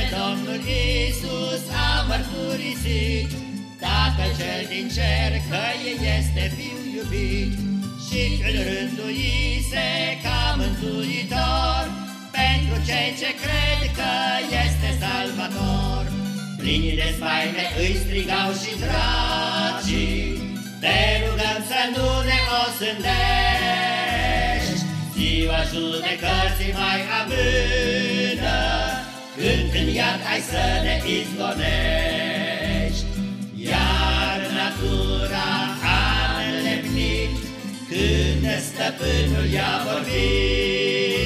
Despre Domnul Isus a mărturisit Tatăl cel din cer că El este Fiu iubit. Și îl rânduise ca mântuitor Pentru cei ce cred că este salvator. Plini de spaime îi strigau și dragii Te rugăm să nu ne osândești Ziua judecății mai amână când în iad ai să ne izgonești. Iar natura a înlemnit Când stăpânul i-a vorbit.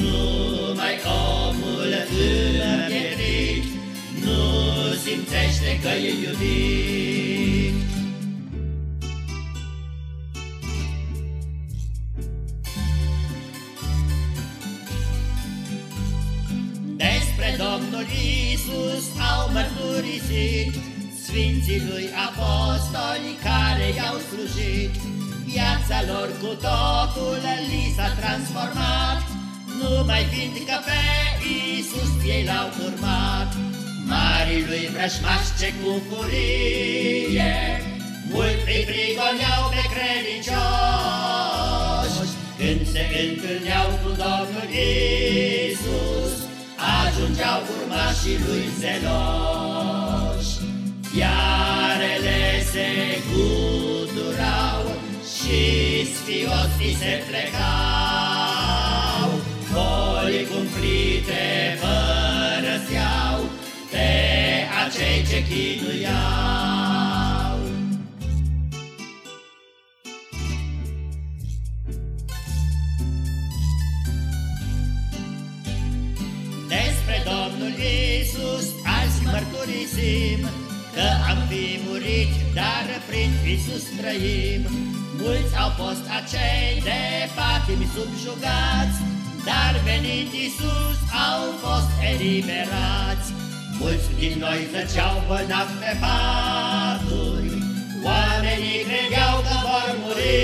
Numai omul împietrit Nu simțește că e iubit Domnul Isus au mărturisit Sfinții lui apostoli care i-au slujit. Viața lor cu totul li s-a transformat Numai fiindcă pe Isus ei l-au urmat. Marii lui vrășmași ce cu furie Mult îi prigoneau pe credincioși. Când se întâlneau cu Domnul Isus ajungeau urmașii lui zeloși. Fiarele se guturau și sfiosii se plecau, Folii cumplite părăseau pe acei ce chinuiau. Mărturisim Că am fi murit, dar prin Iisus trăim. Mulți au fost acei de patimi subjugați Dar venit Iisus au fost eliberați. Mulți din noi zăceau bolnavi pe paturi Oamenii credeau că vor muri.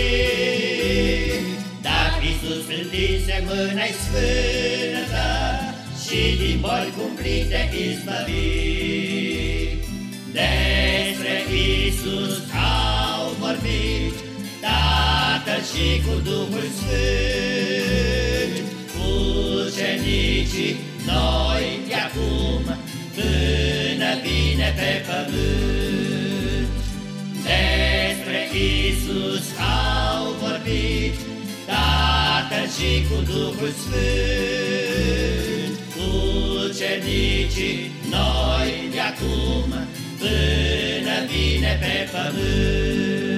Dar Iisus întinde mâna-i sfântă și din boli cumplite izbăvit. Despre Iisus au vorbit Tatăl și cu Duhul Sfânt, ucenicii noi de acum până vine pe pământ. Despre Iisus au vorbit Tatăl și cu Duhul Sfânt, ucenicii, noi de acum, până vine pe pământ.